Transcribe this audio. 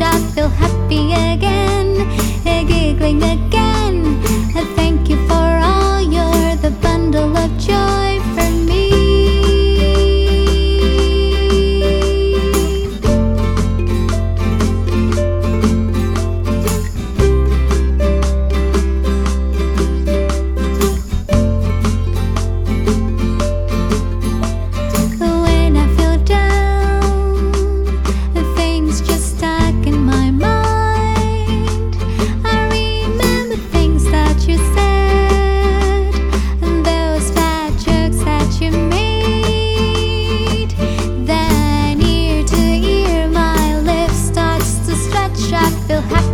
I feel happy again. feel happy.